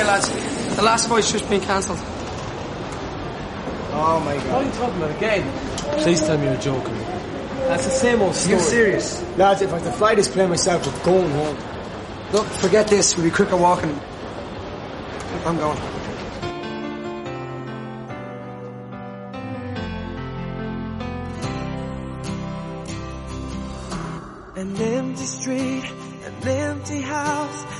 Okay, lads. The last voice just been cancelled. Oh my god. What are you talking about again? Please tell me you're joking. That's the same old story. You're serious? Lads, if I have to fly this plane myself, I'm going home. Look, forget this. We'll be quicker walking. I'm going. An empty street, an empty house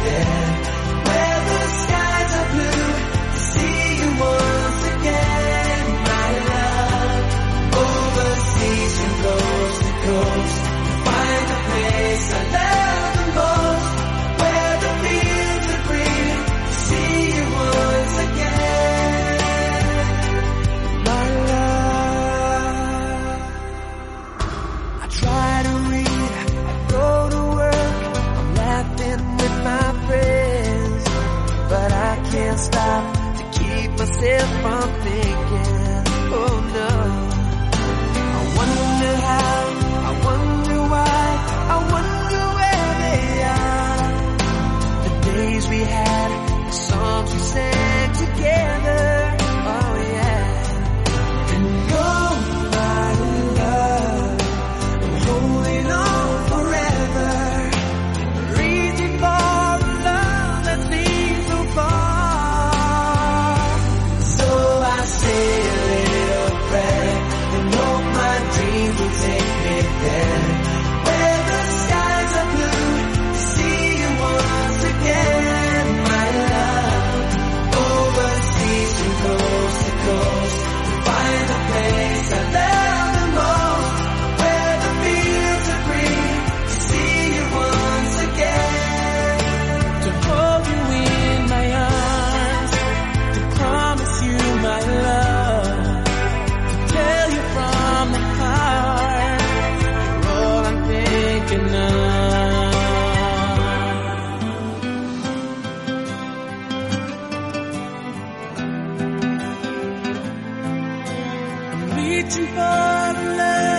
Yeah. stop. reaching for the love.